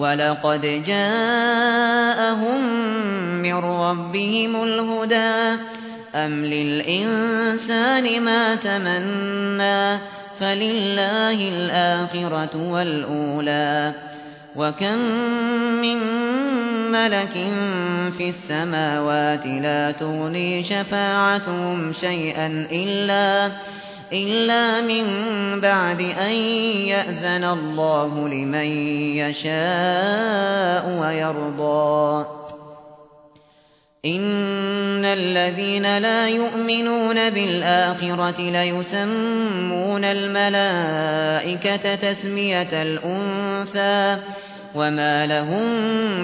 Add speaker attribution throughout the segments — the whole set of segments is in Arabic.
Speaker 1: ولقد جاءهم من ربهم الهدى أم للإنسان ما تمنى فلله الآخرة والأولى وكم من ملك في السماوات لا تغني شفاعتهم شيئا إلا إلا من بعد أن يأذن الله لمن يشاء ويرضى. إن الذين لا يؤمنون بالآخرة ليسمون الملائكة تسمية الأنثى وما لهم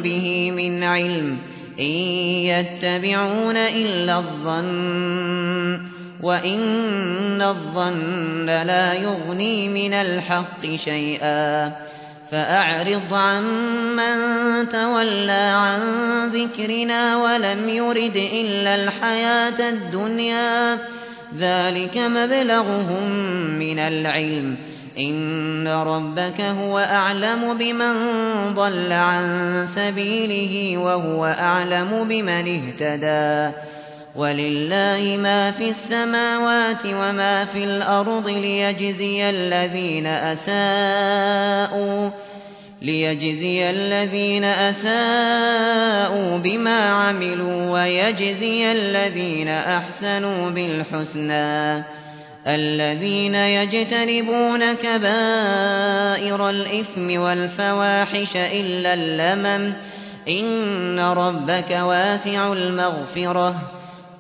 Speaker 1: به من علم إن يتبعون إلا الظن وإن الظن لا يغني من الحق شيئا فأعرض عن من تولى عن ذكرنا ولم يرد إلا الحياة الدنيا ذلك مبلغهم من العلم إن ربك هو أعلم بمن ضل عن سبيله وهو أعلم بمن اهتدى ولله ما في السماوات وما في الأرض ليجزي الذين أساءوا ليجزي الذين أساءوا بما عملوا ويجزي الذين أحسنوا بالحسنى الذين يجتنبون كبائر الإثم والفواحش إلا اللمم إن ربك واسع المغفرة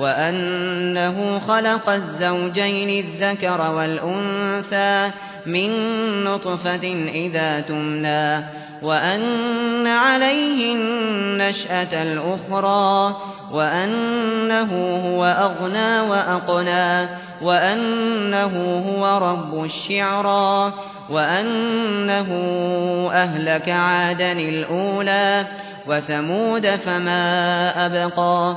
Speaker 1: وأنه خلق الزوجين الذكر والأنثى من نطفة إذا تمنى وأن عليه النشأة الأخرى وأنه هو أغنى وأقنى وأنه هو رب الشعرى وأنه أهلك عادا الأولى وثمود فما أبقى.